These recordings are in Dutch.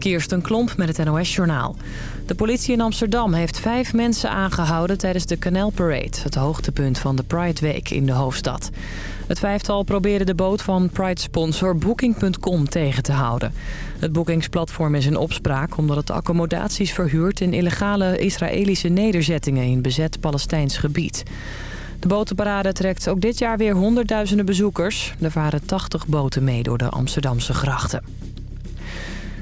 Kirsten Klomp met het NOS-journaal. De politie in Amsterdam heeft vijf mensen aangehouden tijdens de Canal Parade... het hoogtepunt van de Pride Week in de hoofdstad. Het vijftal probeerde de boot van Pride-sponsor Booking.com tegen te houden. Het boekingsplatform is in opspraak omdat het accommodaties verhuurt... in illegale Israëlische nederzettingen in bezet Palestijns gebied. De botenparade trekt ook dit jaar weer honderdduizenden bezoekers. Er varen 80 boten mee door de Amsterdamse grachten.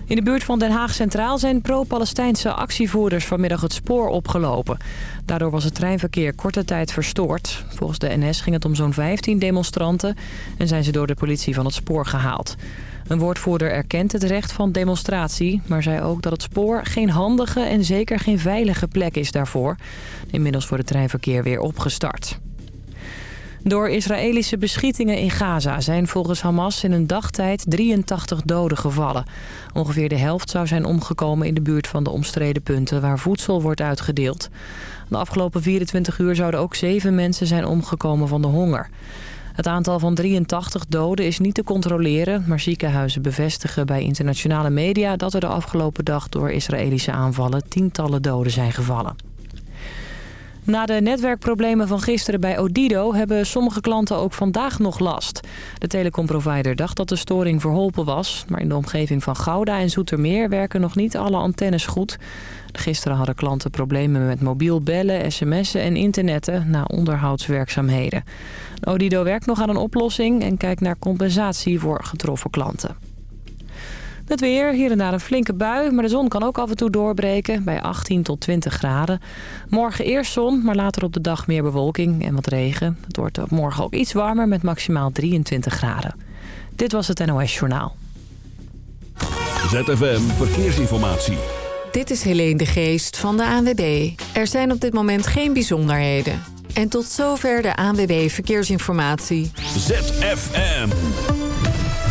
In de buurt van Den Haag Centraal zijn pro-Palestijnse actievoerders vanmiddag het spoor opgelopen. Daardoor was het treinverkeer korte tijd verstoord. Volgens de NS ging het om zo'n 15 demonstranten en zijn ze door de politie van het spoor gehaald. Een woordvoerder erkent het recht van demonstratie, maar zei ook dat het spoor geen handige en zeker geen veilige plek is daarvoor. Inmiddels wordt het treinverkeer weer opgestart. Door Israëlische beschietingen in Gaza zijn volgens Hamas in een dagtijd 83 doden gevallen. Ongeveer de helft zou zijn omgekomen in de buurt van de omstreden punten waar voedsel wordt uitgedeeld. De afgelopen 24 uur zouden ook zeven mensen zijn omgekomen van de honger. Het aantal van 83 doden is niet te controleren... maar ziekenhuizen bevestigen bij internationale media... dat er de afgelopen dag door Israëlische aanvallen tientallen doden zijn gevallen. Na de netwerkproblemen van gisteren bij Odido hebben sommige klanten ook vandaag nog last. De telecomprovider dacht dat de storing verholpen was, maar in de omgeving van Gouda en Zoetermeer werken nog niet alle antennes goed. Gisteren hadden klanten problemen met mobiel bellen, sms'en en internetten na onderhoudswerkzaamheden. Odido werkt nog aan een oplossing en kijkt naar compensatie voor getroffen klanten. Het weer, hier en daar een flinke bui, maar de zon kan ook af en toe doorbreken bij 18 tot 20 graden. Morgen eerst zon, maar later op de dag meer bewolking en wat regen. Het wordt morgen ook iets warmer met maximaal 23 graden. Dit was het NOS Journaal. ZFM Verkeersinformatie. Dit is Helene de Geest van de ANWB. Er zijn op dit moment geen bijzonderheden. En tot zover de ANWB Verkeersinformatie. ZFM.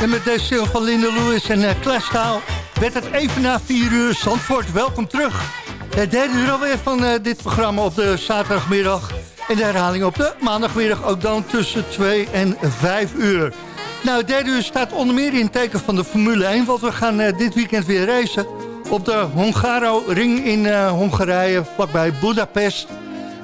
En met deze van Linda Lewis en uh, werd het even na 4 uur. Zandvoort, welkom terug. Het derde uur alweer van uh, dit programma op de zaterdagmiddag. En de herhaling op de maandagmiddag ook dan tussen 2 en 5 uur. Nou, het derde uur staat onder meer in het teken van de Formule 1... want we gaan uh, dit weekend weer racen op de Hongaro-ring in uh, Hongarije... vlakbij Budapest.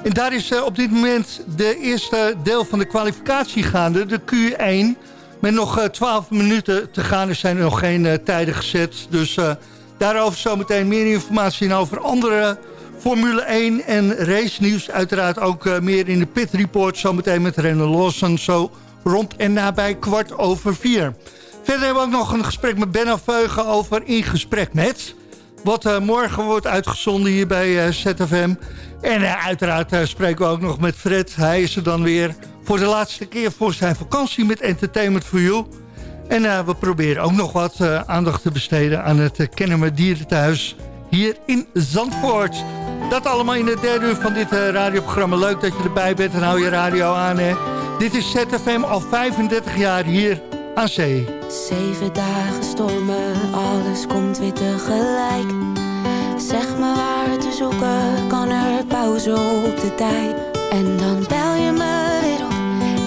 En daar is op dit moment de eerste deel van de kwalificatie gaande, de Q1... Met nog 12 eh, minuten te gaan. Er zijn nog geen uh, tijden gezet. Dus uh, daarover zometeen meer informatie over andere Formule 1 en race nieuws. Uiteraard ook meer in de pit report. Zometeen met René Lawson. Zo rond en nabij kwart over vier. Verder hebben we ook nog een gesprek met Ben Veugen over In Gesprek Met. Wat morgen wordt uitgezonden hier bij ZFM. En uiteraard spreken we ook nog met Fred. Hij is er dan weer voor de laatste keer voor zijn vakantie met Entertainment for You. En we proberen ook nog wat aandacht te besteden aan het Kennemer Dierenthuis hier in Zandvoort. Dat allemaal in het derde uur van dit radioprogramma. Leuk dat je erbij bent en hou je radio aan. Hè. Dit is ZFM al 35 jaar hier zee. Zeven dagen stormen, alles komt weer tegelijk. Zeg me waar te zoeken, kan er pauze op de tijd. En dan bel je me weer op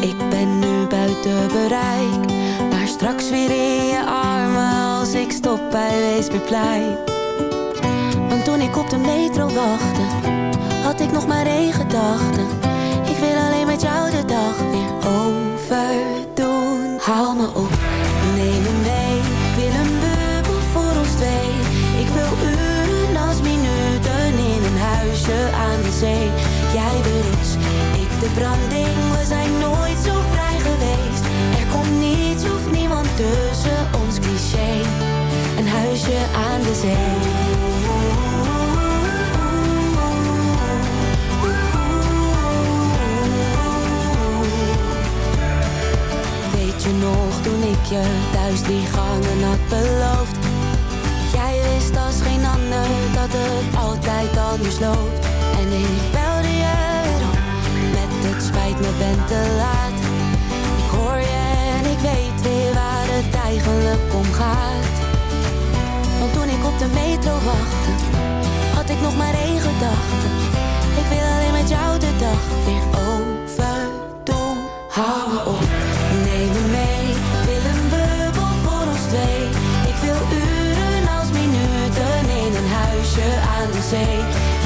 ik ben nu buiten bereik Maar straks weer in je armen Als ik stop bij Weesperplein Want toen ik op de metro wachtte Had ik nog maar één gedachte Ik wil alleen met jou de dag weer overdoen Haal me op, neem me mee Ik wil een bubbel voor ons twee. Ik wil uren als minuten In een huisje aan de zee. Jij de rots, ik de branding We zijn nooit zo vrij geweest. Er komt niets of niemand tussen ons cliché. Een huisje aan de zee je thuis die gangen had beloofd Jij wist als geen ander dat het altijd anders loopt En ik belde je het spijt me, ben te laat. Ik hoor je en ik weet weer waar het eigenlijk om gaat. Want toen ik op de metro wachtte, had ik nog maar één gedachte. Ik wil alleen met jou de dag weer overdoen. Zee.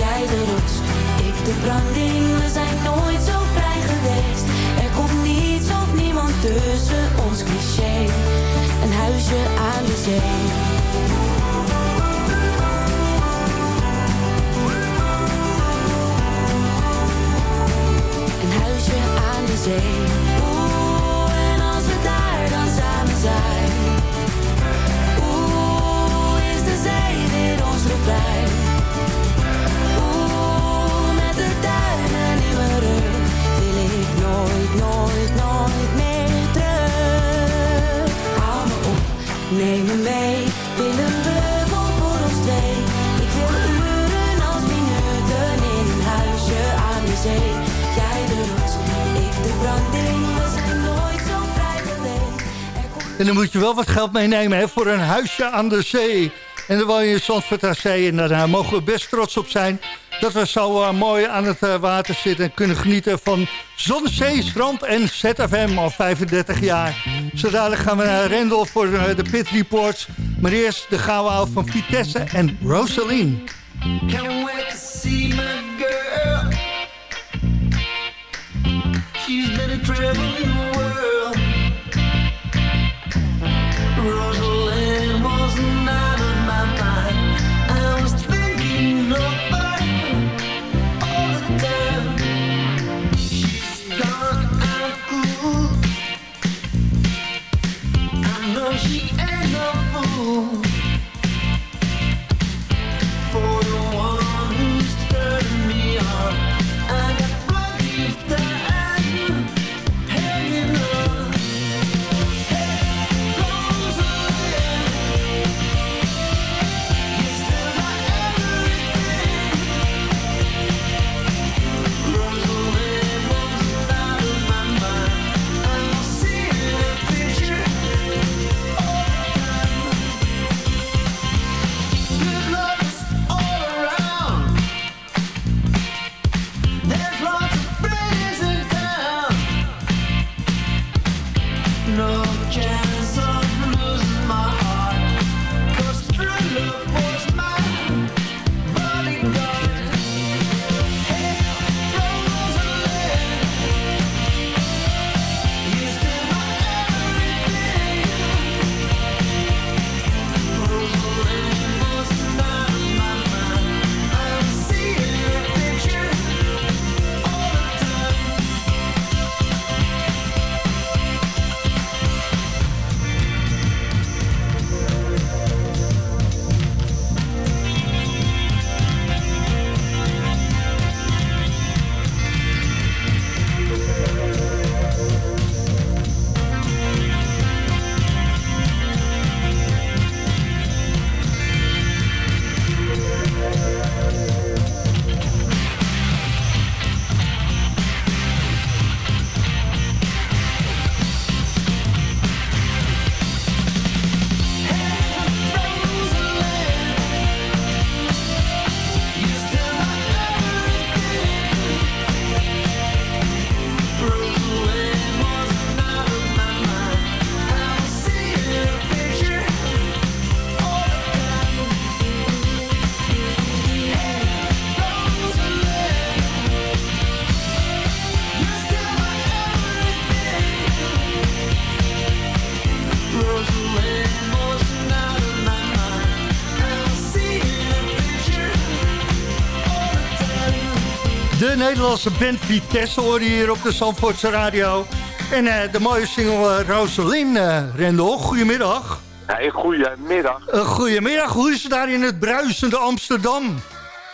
Jij de rots, ik de branding, we zijn nooit zo er komt niets of niemand tussen ons cliché. Een huisje aan de zee. Een huisje aan de zee. Oeh, en als we daar dan samen zijn. Oeh, is de zee weer ons refrein. Nooit, nooit, nooit meer terug. Hou me op, neem me mee, wil een bubbel voor ons twee. Ik wil uren als minuten in een huisje aan de zee. Jij de rots, ik de branding, we zijn nooit zo vrij geweest. En dan moet je wel wat geld meenemen hè, voor een huisje aan de zee. En dan woon je in Zandvoort aan daar mogen we best trots op zijn dat we zo uh, mooi aan het uh, water zitten... en kunnen genieten van zon, zee, strand en ZFM al 35 jaar. Zo dadelijk gaan we naar Rendel voor uh, de Pit Reports. Maar eerst de gouden van Vitesse en Rosaline. Can't wait see my girl. She's been a traveling world. Rosaline Nederlandse band Vitesse hoor je hier op de Zandvoortse radio. En uh, de mooie single uh, Rosalyn, uh, Rendel. Goedemiddag. Hey, goedemiddag. Uh, goedemiddag. Hoe is het daar in het bruisende Amsterdam?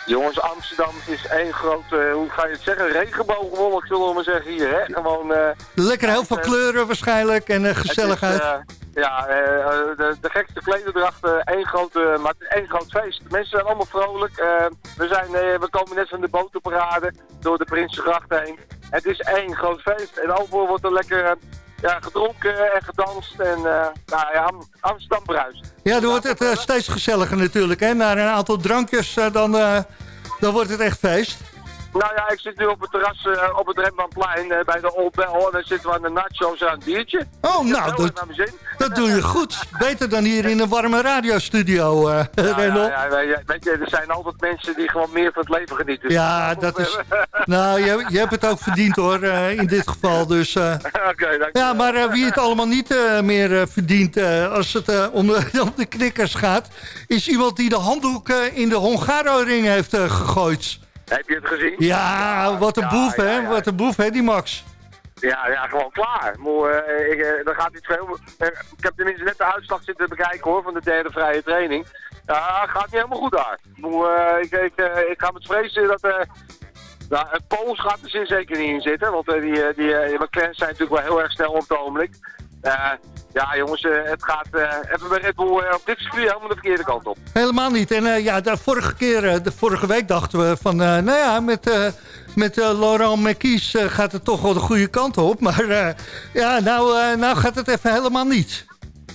Jongens, Amsterdam is één grote, hoe ga je het zeggen, regenboogwolk zullen we maar zeggen hier. Hè? Gewoon, Lekker heel veel kleuren waarschijnlijk en gezelligheid. Ja, de, de gekste klederdrachten, één grote, maar één groot feest. De mensen zijn allemaal vrolijk. we, zijn, we komen net van de botenparade door de Prinsengracht heen. Het is één groot feest en overal wordt er lekker ja, gedronken en gedanst. En uh, nou ja, Amsterdam bruist. Ja, dan wordt het steeds gezelliger natuurlijk. Hè? Na een aantal drankjes, dan, dan wordt het echt feest. Nou ja, ik zit nu op het terras uh, op het Rembrandtplein uh, bij de Old Bell. En dan zitten we aan de nachos en een biertje. Oh, nou, dat, dat doe je goed. Beter dan hier in een warme radiostudio, uh, ja, ja, ja, weet je, er zijn altijd mensen die gewoon meer van het leven genieten. Ja, dat is... nou, je, je hebt het ook verdiend hoor, in dit geval. Dus, Oké, okay, Ja, maar wie het allemaal niet meer verdient als het om, om, de knikkers gaat... is iemand die de handdoek in de Hongaro-ring heeft gegooid. Heb je het gezien? Ja, wat een boef, hè? Wat een boef, hè, die Max. Ja, ja, gewoon klaar. Moe, uh, ik, uh, gaat iets veel. Uh, ik heb tenminste net de uitslag zitten bekijken hoor, van de derde vrije training. Ja, gaat niet helemaal goed daar. Moe, ik, ik, ik ga met vrezen dat... nou, het Pools gaat er zeker niet in zitten, want die, die, die McLaren zijn natuurlijk wel heel erg snel op het ogenblik. Ja, jongens, uh, het gaat uh, even bij Red Bull uh, op dit circuit helemaal de verkeerde kant op. Helemaal niet. En ja, de vorige keer, de vorige week dachten we van, nou ja, met, met Laurent Mekies gaat het toch wel de goede kant op. Maar ja, nou, nou gaat het even helemaal niet.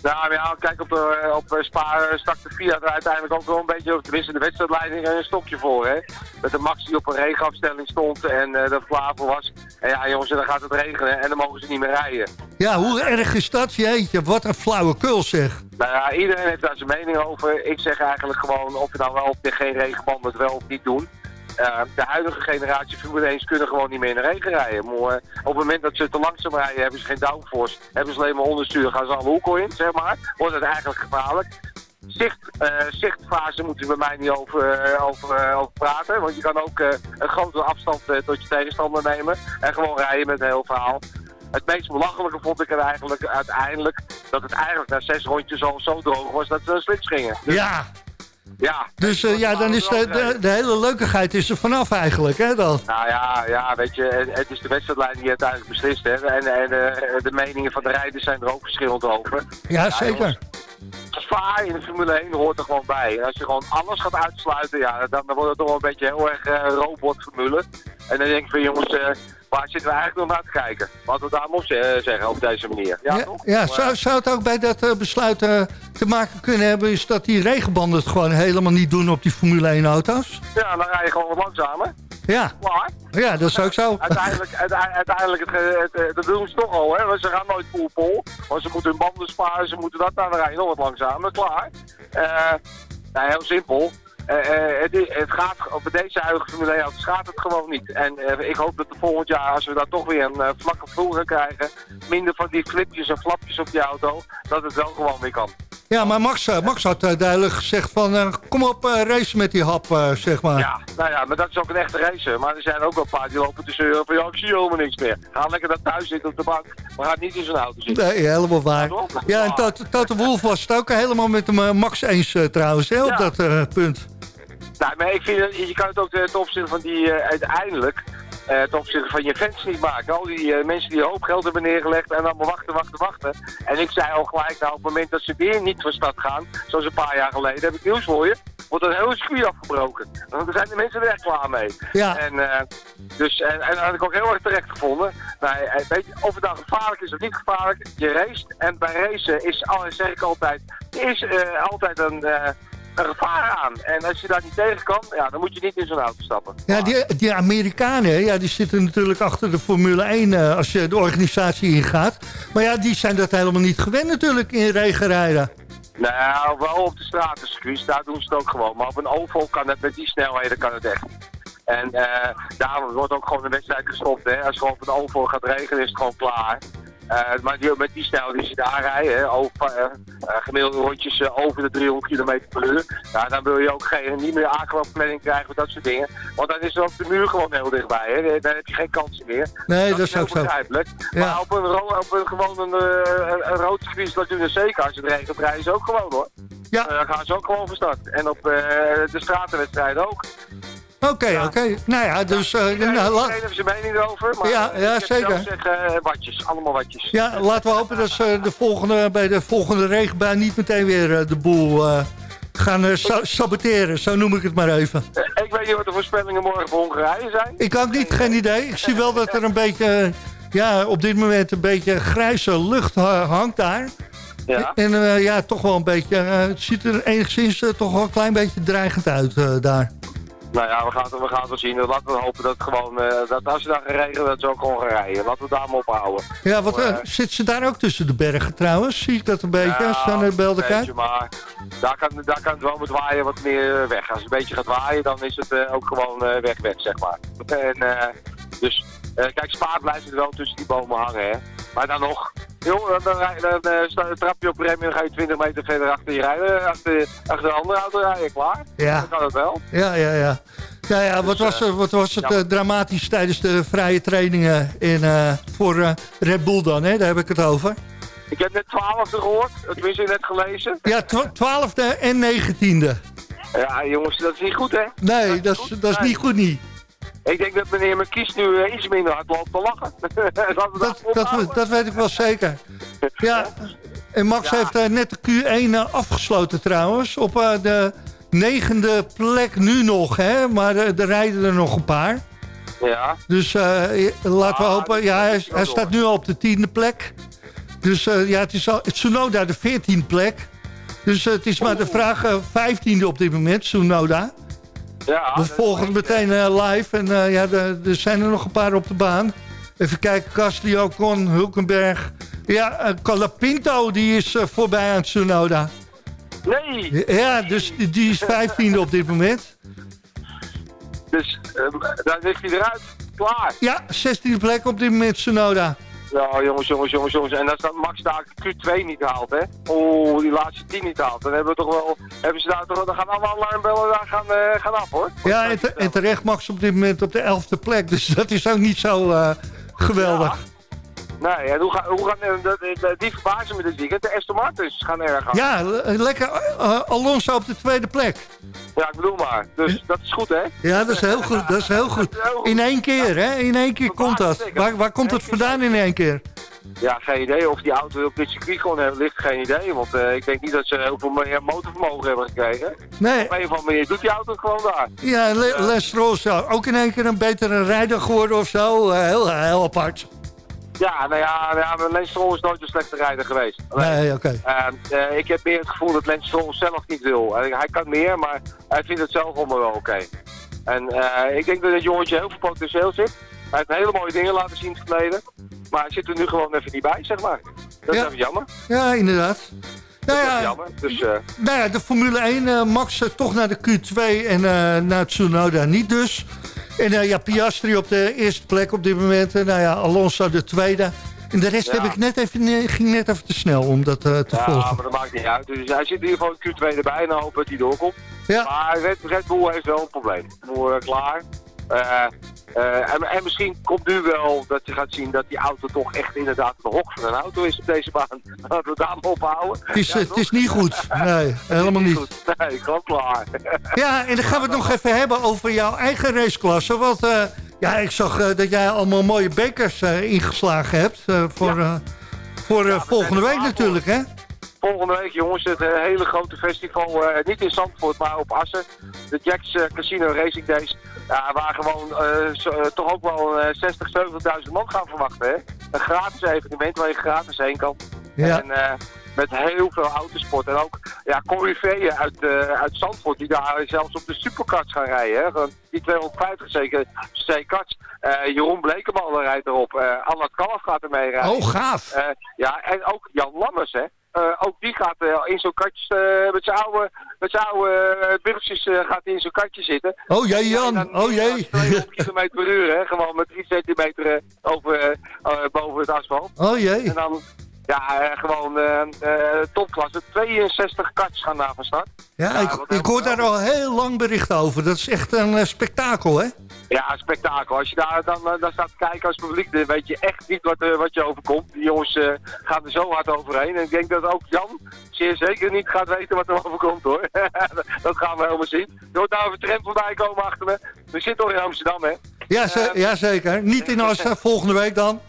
Nou ja, kijk, op, uh, op Spa stak de Fiat er uiteindelijk ook wel een beetje, tenminste de wedstrijdleiding, een stokje voor. Hè? Met de Max die op een regenafstelling stond en uh, dat klaar voor was. En ja jongens, dan gaat het regenen en dan mogen ze niet meer rijden. Ja, hoe erg is dat? Jeetje, wat een flauwekul zeg. Nou ja, iedereen heeft daar zijn mening over. Ik zeg eigenlijk gewoon of je nou wel of geen regenband het wel of niet doen. Uh, de huidige generatie Formule 1 kunnen gewoon niet meer in de regen rijden. Uh, op het moment dat ze te langzaam rijden, hebben ze geen downforce. Hebben ze alleen maar onderstuur, gaan ze alle hoeken in, zeg maar. Wordt het eigenlijk gevaarlijk. Zicht, uh, zichtfase moet je bij mij niet over, over, over praten. Want je kan ook een grotere afstand tot je tegenstander nemen. En gewoon rijden met een heel verhaal. Het meest belachelijke vond ik er eigenlijk uiteindelijk... dat het eigenlijk na zes rondjes al zo droog was dat ze een slits gingen. Dus, ja, ja. Dus uh, ja, dan is de, de, de, hele leukigheid is er vanaf eigenlijk, hè dan? Nou ja, ja weet je, het is de wedstrijdlijn die uiteindelijk beslist, hè. En, en uh, de meningen van de rijders zijn er ook verschillend over. Ja, ja zeker. Gevaar in de Formule 1 hoort er gewoon bij. En als je gewoon alles gaat uitsluiten, ja, dan, dan wordt het toch wel een beetje heel erg uh, robotformule. En dan denk ik van jongens, waar zitten we eigenlijk nog naar te kijken? Wat we daar mogen zeggen op deze manier. Ja, ja, ja zou, zou het ook bij dat uh, besluit te maken kunnen hebben... is dat die regenbanden het gewoon helemaal niet doen op die Formule 1 auto's? Ja, dan rij je gewoon wat langzamer. Ja. Klaar. Ja, dat is ook zo. Uiteindelijk, uiteindelijk het, het, dat doen ze toch al, hè. Ze gaan nooit full pol. Want ze moeten hun banden sparen, ze moeten dat, dan rijden nog wat langzamer. Klaar. Uh, nou, heel simpel. Uh, het, het, gaat, op deze huidige Formule 1 auto's gaat het gewoon niet. En uh, ik hoop dat de volgend jaar, als we daar toch weer een uh, vlakke vloer krijgen, minder van die flipjes en flapjes op die auto, dat het wel gewoon weer kan. Ja, maar Max, Max had duidelijk gezegd van, kom op, race met die hap, zeg maar. Ja, nou ja, maar dat is ook een echte race. Maar er zijn ook wel een paar die lopen te zeuren van, ja, ik zie helemaal niks meer. Ga lekker daar thuis zitten op de bank, maar ga niet in zo'n auto zitten. Nee, helemaal waar. Ja, en Toto Wolf was het ook helemaal met de Max eens trouwens, hè, op ja. dat punt. Nou, maar ik vind, je kan het ook ten opzichte van die uh, uiteindelijk, uh, ten opzichte van je fans niet maken. Al die uh, mensen die een hoop geld hebben neergelegd en allemaal wachten, wachten, wachten. En ik zei al gelijk, nou, op het moment dat ze weer niet van stad gaan, zoals een paar jaar geleden, heb ik nieuws voor je, wordt een hele circuit afgebroken. Want er zijn de mensen er echt klaar mee. Ja. En, dus, en, en dat had ik ook heel erg terecht gevonden. Nou, weet je, of het dan gevaarlijk is of niet gevaarlijk, je race. En bij racen is, zeg ik altijd, is altijd een een gevaar aan. En als je daar niet tegen kan, ja, dan moet je niet in zo'n auto stappen. Ja, die, die Amerikanen, ja, die zitten natuurlijk achter de Formule 1 uh, als je de organisatie ingaat. Maar ja, die zijn dat helemaal niet gewend natuurlijk in regenrijden. Nou, wel op de stratencircuits, daar doen ze het ook gewoon. Maar op een oval kan het met die snelheden kan het echt. En uh, daarom wordt ook gewoon de wedstrijd gestopt. Hè. Als het gewoon op een oval gaat regenen, is het gewoon klaar. Maar die, met die stijl die ze daar rijden, over, gemiddelde rondjes over de 300 km per uur, ja, dan wil je ook geen, niet meer aquaplanning krijgen of dat soort dingen. Want dan is ook de muur gewoon heel dichtbij. Hè. Dan heb je geen kansen meer. Nee, dat, is ook zo. Maar op een, op een gewoon een, een, rood circuit dat doen zeker als het regent rijden ze ook gewoon hoor. Ja. dan gaan ze ook gewoon van start. En op de stratenwedstrijden ook. Oké, oké. Nou ja, dus... Uh, iedereen, nou, iedereen heeft zijn mening erover, maar ja, ja, zeker. zeggen uh, watjes, allemaal watjes. Ja, laten we hopen dat ze de volgende, bij de volgende regenbaan niet meteen weer uh, de boel gaan saboteren. Zo noem ik het maar even. ik weet niet wat de voorspellingen morgen voor Hongarije zijn. Ik ook niet, geen idee. Ik zie wel dat er een beetje, ja, op dit moment een beetje grijze lucht hangt daar. Ja. En ja, toch wel een beetje, het ziet er enigszins toch wel een klein beetje dreigend uit daar. Nou ja, we gaan, het, we gaan het zien. Laten we hopen dat, gewoon, uh, dat als je daar regelen, dat ze ook gewoon gaan rijden. Laten we daar maar op houden. Ja, wat, uh, zit ze daar ook tussen de bergen trouwens? Zie ik dat een beetje? Ja, Staan er een beetje, maar daar kan, daar kan het wel met waaien wat meer weg. Als het een beetje gaat waaien, dan is het ook gewoon weg, weg, zeg maar. En, dus, kijk, spaat blijft het wel tussen die bomen hangen, hè. Maar dan nog, Joh, dan, dan, dan, dan trap je op rem en dan ga je 20 meter verder achter je rijden. Achter, achter de andere auto rijden, klaar. Ja. Dan kan het wel. Ja, ja, ja. Ja, ja, wat, was, wat was het ja. dramatisch tijdens de vrije trainingen in, voor Red Bull dan, hè? Daar heb ik het over. Ik heb net 12e gehoord, tenminste net gelezen. Ja, 12e en 19e. Ja, jongens, dat is niet goed, hè? Nee, dat, is, dat is niet goed, niet. Ik denk dat meneer McKies nu uh, iets minder hard loopt te lachen. dat, dat, dat, weet ik wel zeker. Ja, en Max heeft uh, net de Q1 uh, afgesloten trouwens. Op de negende plek nu nog, hè? Maar er rijden er nog een paar. Ja. Dus laten we ah, hopen. Ja, hij, hij staat nu al op de tiende plek. Dus ja, het is al Tsunoda de veertiende plek. Dus het is maar de vraag, vijftiende op dit moment, Tsunoda. Ja, we volgen meteen uh, live. En uh, ja, er zijn er nog een paar op de baan. Even kijken, Castlio, Con, Hulkenberg. Ja, uh, die is voorbij aan Tsunoda. Nee! Ja, dus die is vijftiende op dit moment. Dus daar ligt hij eruit. Klaar. Ja, 16e plek op dit moment Tsunoda. Ja, jongens, jongens, jongens, jongens. En als dat Max daar Q2 niet haalt, hè. Oeh, die laatste 10 niet haalt. Dan hebben we toch wel... Hebben ze daar toch... Dan gaan alle alarmbellen daar gaan, uh, gaan af, hoor. Ja, en, te, en, terecht Max op dit moment op de 11e plek. Dus dat is ook niet zo uh, geweldig. Nee, en hoe, gaan, hoe gaan uh, die verbazen me dit weekend? De Aston Martins gaan erg aan. Ja, lekker Alonso op de tweede plek. Ja, ik bedoel maar. Dus dat is goed, hè? Ja, dat is heel goed. Dat is heel goed. In één keer, hè? In één keer komt dat. Waar, waar komt het vandaan in één keer? Ja, geen idee. Of die auto op dit circuit gewoon hebben, ligt geen idee. Want uh, ik denk niet dat ze heel veel meer motorvermogen hebben gekregen. Nee. Op een of andere manier doet die auto gewoon daar. Ja, Le ja. Les Stroll ook in één keer een betere rijder geworden of zo. Uh, heel, heel apart. Ja, nou ja, nou ja Lens Stroll is nooit een slechte rijder geweest. nee, oké. Okay. Uh, ik heb meer het gevoel dat Lens Stroll zelf niet wil. hij kan meer, maar hij vindt het zelf allemaal wel oké. En ik denk dat het jongetje heel veel potentieel zit. Hij heeft hele mooie dingen laten zien in het verleden. Maar hij zit er nu gewoon even niet bij, zeg maar. Dat is even jammer. Ja, inderdaad. Nou ja, jammer. Dus, uh... nou ja, de Formule 1, uh, Max toch naar de Q2 en naar Tsunoda niet dus. En ja, Piastri op de eerste plek op dit moment. nou ja, Alonso de tweede. En de rest heb ik net even, ging net even te snel om dat te volgen. Ja, maar dat maakt niet uit. Dus hij zit in ieder geval Q2 erbij en dan hopen dat hij doorkomt. Ja. Maar Red, Red Bull heeft wel een probleem. Moe, klaar. Uh, en, en, misschien komt nu wel dat je gaat zien dat die auto toch echt inderdaad de hok van een auto is op deze baan. Laten we daar maar ophouden. Het is, ja, het is niet goed. Nee, helemaal niet. Goed. Nee, gewoon klaar. Ja, en dan gaan we het nog even hebben over jouw eigen raceklasse. Want uh, ja, ik zag uh, dat jij allemaal mooie bekers ingeslagen hebt. voor ja. voor volgende week natuurlijk, hè? Volgende week, jongens, het hele grote festival. Uh, niet in Zandvoort, maar op Assen. De Jacks uh, Casino Racing Days. Ja, waar gewoon uh, toch ook wel 60, 70.000 man gaan verwachten. Hè? Een gratis evenement waar je gratis heen kan. Ja. En met heel veel autosport. En ook ja, Corriveeën uit, uit Zandvoort die daar zelfs op de superkarts gaan rijden. Hè? Die 250 zeker C-karts. Jeroen Blekeman rijdt erop. Uh, Kalf gaat ermee rijden. Oh, gaaf. ja, en ook Jan Lammers, hè. Ook die gaat in zo'n katje, met zijn oude, met zijn oude burgertjes gaat hij in zo'n katje zitten. Oh jee Jan, oh jee. 200 km per uur, hè, gewoon met 3 centimeter over, boven het asfalt. Oh jee. En dan, ja, gewoon topklasse. 62 katjes gaan daar van start. Ja, ik, ik hoor daar al heel lang bericht over. Dat is echt een spektakel, hè? Ja, spektakel. Als je daar dan, eh, dan staat te kijken als publiek, dan weet je echt niet wat, uh, wat je overkomt. Die jongens uh, gaan er zo hard overheen. En ik denk dat ook Jan zeer zeker niet gaat weten wat er overkomt hoor. dat gaan we helemaal zien. Er wordt nou een tram voorbij komen achter me. We zitten toch in Amsterdam hè? Ja, ja zeker. Niet in Assen, volgende week dan?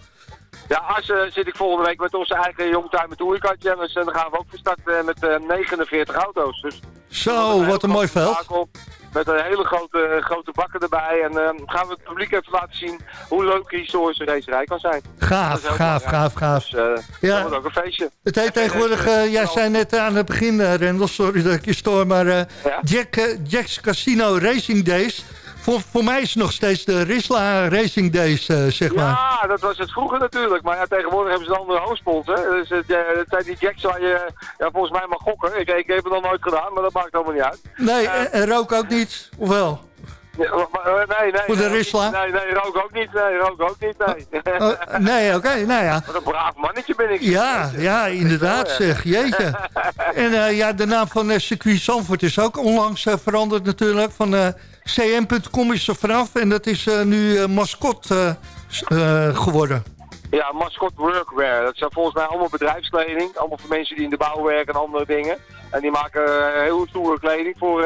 Ja, Assen zit ik volgende week met onze eigen Youngtime Touring Challenge. En dan gaan we ook van start met 49 auto's. Dus zo, wat een mooi veld. Met een hele grote, grote bakken erbij. En uh, gaan we het publiek even laten zien hoe leuk die historische racerij kan zijn. Gaaf, gaaf, gaaf, gaaf. Dus, uh, ja. Dat wordt ook een feestje. Het heet tegenwoordig, uh, jij zei net aan het begin, Rendel, sorry dat ik je stoor, maar ja? Jack, Jack's Casino Racing Days... Voor, voor mij is het nog steeds de Risla Racing Days, uh, zeg maar. Ja, dat was het vroeger natuurlijk. Maar ja, tegenwoordig hebben ze een andere hoofdsponsor. Dus uh, zijn die jacks waar je ja, volgens mij mag gokken. Ik, ik heb het nog nooit gedaan, maar dat maakt helemaal niet uit. Nee, en rook ook niet, of wel? Nee, nee, nee. Voor de Risla? Nee, nee, rook ook niet. Nee, rook ook niet, nee. Oh, nee, oké, okay, nou ja. Wat een braaf mannetje ben ik. Ja, ja, inderdaad zeg, jeetje. En uh, ja, de naam van uh, circuit Zandvoort is ook onlangs uh, veranderd natuurlijk. Van cm.com is er vanaf en dat is nu mascot geworden. Ja, mascot workwear. Dat zijn volgens mij allemaal bedrijfskleding. Allemaal voor mensen die in de bouw werken en andere dingen. En die maken heel stoere kleding voor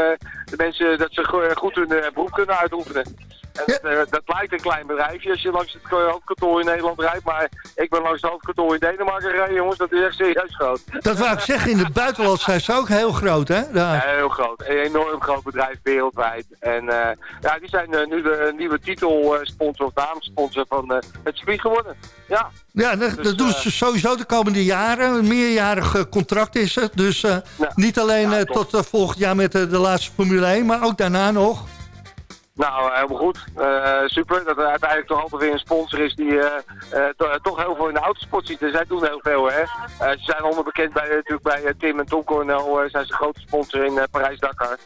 de mensen dat ze goed hun beroep kunnen uitoefenen. En dat, uh, dat, lijkt een klein bedrijfje als je langs het hoofdkantoor in Nederland rijdt. Maar ik ben langs het hoofdkantoor in Denemarken gereden, jongens. Dat is echt serieus groot. Dat wou ik zeggen. In het buitenland zijn ze ook heel groot, hè? Ja, heel groot. Een enorm groot bedrijf wereldwijd. En uh, ja, die zijn nu de nieuwe titelsponsor of naamsponsor van het circuit geworden. Ja. Ja, dat, dus, dat doen ze sowieso de komende jaren. Een meerjarig contract is het. Dus niet alleen ja, tot volgend jaar met de laatste Formule 1, maar ook daarna nog. Nou, helemaal goed. Uh, super. Dat er uiteindelijk toch altijd weer een sponsor is die uh, toch heel veel in de autosport ziet. En zij doen heel veel, hè. ze zijn onderbekend bij, natuurlijk bij Tim en Tom Cornel. zijn ze grote sponsor in Parijs-Dakar.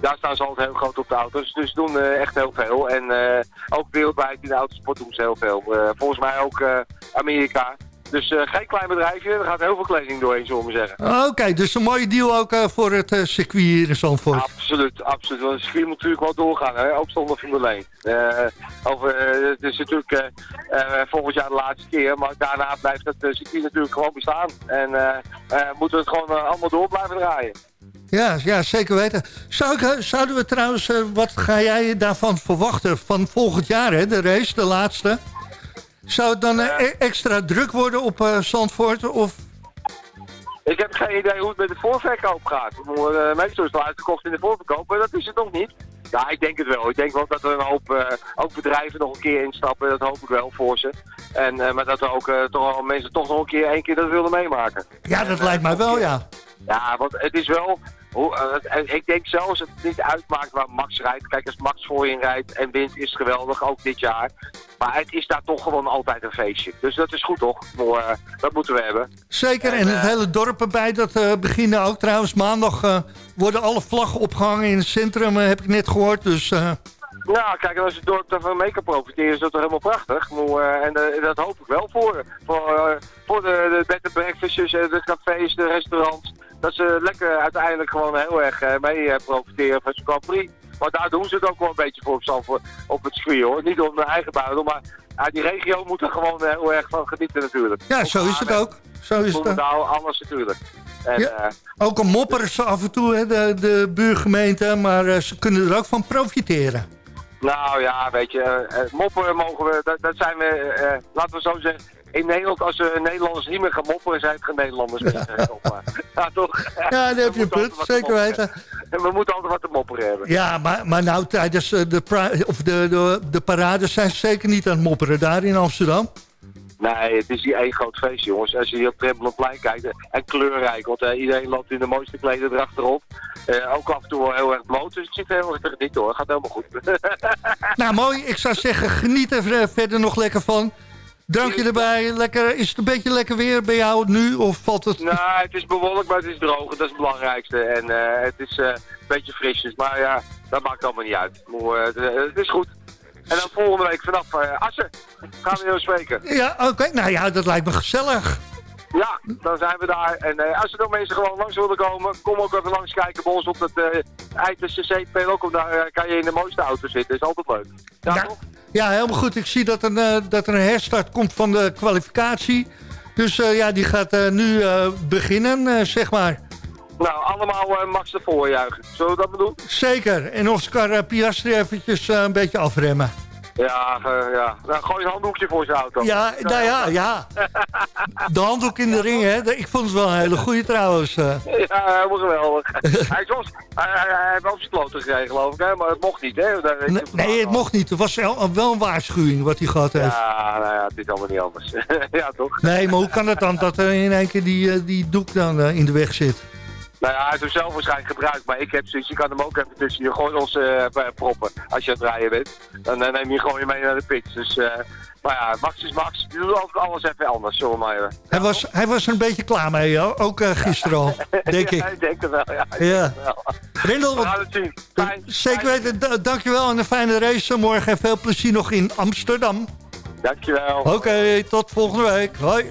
Daar staan ze altijd heel groot op de auto's. Dus ze doen echt heel veel. En ook wereldwijd in de autosport doen ze heel veel. volgens mij ook Amerika. Dus uh, geen klein bedrijfje, er gaat heel veel kleding doorheen, zullen we zeggen. Oké, dus een mooie deal ook uh, voor het uh, circuit hier in Zandvoort. Absoluut, absoluut. Want het circuit moet natuurlijk wel doorgaan, hè? ook zonder Formule 1. over, het is natuurlijk volgend jaar de laatste keer, maar daarna blijft het circuit natuurlijk gewoon bestaan. En moeten we het gewoon allemaal door blijven draaien. Ja, ja, zeker weten. Zou, zouden we trouwens, wat ga jij daarvan verwachten van volgend jaar, hè, de race, de laatste? Zou het dan uh, extra druk worden op uh, Zandvoort? Of... Ik heb geen idee hoe het met de voorverkoop gaat. Uh, meestal is het uitgekocht in de voorverkoop, maar dat is het nog niet. Ja, ik denk het wel. Ik denk wel dat er een hoop uh, ook bedrijven nog een keer instappen. Dat hoop ik wel voor ze. En, uh, maar dat er ook uh, toch al mensen toch nog een keer één keer dat willen meemaken. Ja, dat lijkt mij wel, ja. Ja, want het is wel... Hoe, ik denk zelfs dat het niet uitmaakt waar Max rijdt. Kijk, als Max voor je rijdt en wint is geweldig, ook dit jaar. Maar het is daar toch gewoon altijd een feestje. Dus dat is goed toch? Maar, dat moeten we hebben. Zeker, en, en het hele dorp erbij, dat beginnen ook trouwens. Maandag worden alle vlaggen opgehangen in het centrum, heb ik net gehoord. Dus... Ja, kijk, als het dorp ervan mee kan profiteren, is dat toch helemaal prachtig. Maar, en dat hoop ik wel voor, voor, voor de, de bed and breakfasts, de cafés, de restaurants dat ze lekker uiteindelijk gewoon heel erg uh, mee uh, profiteren van zo'n Grand Prix. Maar daar doen ze het ook wel een beetje voor op, Zandvoort, op het circuit hoor. Niet om de eigen buidel, maar ja, die regio moet er gewoon heel erg van genieten natuurlijk. Ja, zo is het ook. Zo is het nou anders natuurlijk. En, ja, uh, ook al mopperen ze af en toe, hè, de, de buurgemeente, maar ze kunnen er ook van profiteren. Nou ja, weet je, mopperen mogen we, dat, dat zijn we, laten we zo zeggen, in Nederland, als we Nederlanders niet meer gaan mopperen, zijn het geen Nederlanders meer. ja, toch? Ja, daar heb je een punt, zeker weten. En we moeten altijd wat te mopperen hebben. Ja, maar, maar nou tijdens eh, de, of de, de, de parade zijn ze zeker niet aan het mopperen daar in Amsterdam. Nee, het is hier één groot feest, jongens. Als je hier op Trempelenplein kijkt, eh, en kleurrijk, want uh, iedereen loopt in de mooiste kleden erachterop. Uh, ook af en toe wel heel erg bloot, dus het zit helemaal te genieten hoor. Gaat helemaal goed. nou, mooi. Ik zou zeggen, geniet er verder nog lekker van. Drankje erbij. Lekker, is het een beetje lekker weer bij jou nu? Of valt het... Nou, het is bewolkt, maar het is droog. Dat is het belangrijkste. En uh, het is uh, een beetje frisjes. Maar ja, dat maakt allemaal niet uit. Maar, uh, het is goed. En dan volgende week vanaf Assen gaan we heel spreken. Ja, oké. Nou ja, dat lijkt me gezellig. Ja, dan zijn we daar. En uh, als er nog mensen gewoon langs willen komen, kom ook even langs kijken bij ons op het uh, ITCC ook. Daar uh, kan je in de mooiste auto zitten. is altijd leuk. Ja, ja, ja helemaal goed. Ik zie dat, een, dat er een herstart komt van de kwalificatie. Dus ja, die gaat nu beginnen, zeg maar. Nou, allemaal Max ervoor juichen. Zullen we dat bedoelen? Zeker. En Oscar Piastri eventjes een beetje afremmen. Ja, uh, ja. Nou, gooi een handdoekje voor zijn auto. Ja, nou ja, ja. De handdoek in de ring, hè. Ik vond het wel een hele goede trouwens. Uh. Ja, helemaal geweldig. hij, was, hij, hij, heeft wel zijn kloten gekregen, geloof ik, hè. Maar het mocht niet, hè. Nee, nee, het mocht niet. Het was wel een waarschuwing wat hij gehad heeft. Ja, nou ja, het is allemaal niet anders. ja, toch? Nee, maar hoe kan het dan dat er in één keer die, die doek dan in de weg zit? Nou ja, hij heeft hem zelf waarschijnlijk gebruikt, maar ik heb zoiets, je kan hem ook even tussen je gordels uh, proppen als je aan het rijden bent. Dan uh, neem je gewoon je mee naar de pit. Dus, uh, maar ja, Max is Max. Die doet altijd alles even anders, zullen maar even. Hij, was, hij was er een beetje klaar mee, hoor. ook gisteren al, denk ik. ja, ik denk het wel, ja. ja. We gaan het zien. Fijn. Zeker weten, dankjewel en een fijne race. Morgen en veel plezier nog in Amsterdam. Dankjewel. Oké, okay, tot volgende week. Hoi.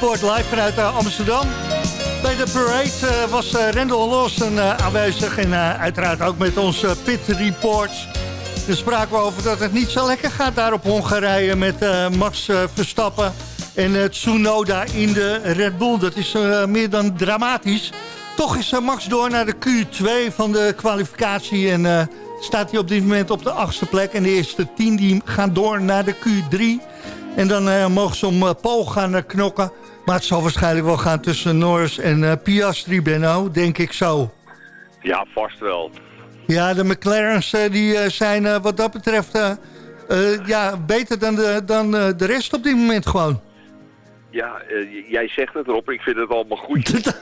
Report live vanuit eh, Amsterdam. Bij de parade eh, was uh, Rendel Lawson eh, aanwezig en eh, uiteraard ook met onze Pit Reports. Daar spraken we over dat het niet zo lekker gaat daar op Hongarije met eh, Max eh, Verstappen en eh, Tsunoda in de Red Bull. Dat is eh, meer dan dramatisch. Toch is eh, Max door naar de Q2 van de kwalificatie en eh, staat hij op dit moment op de achtste plek. En de eerste tien die gaan door naar de Q3. En dan eh, mogen ze om uh, Paul gaan uh, knokken. Maar het zal waarschijnlijk wel gaan tussen Norris en uh, Piastri, Benno. Denk ik zo. Ja, vast wel. Ja, de McLaren's uh, die zijn wat dat betreft ja, beter dan, de, dan de rest op dit moment gewoon. Ja, jij zegt het erop. Ik vind het allemaal goed.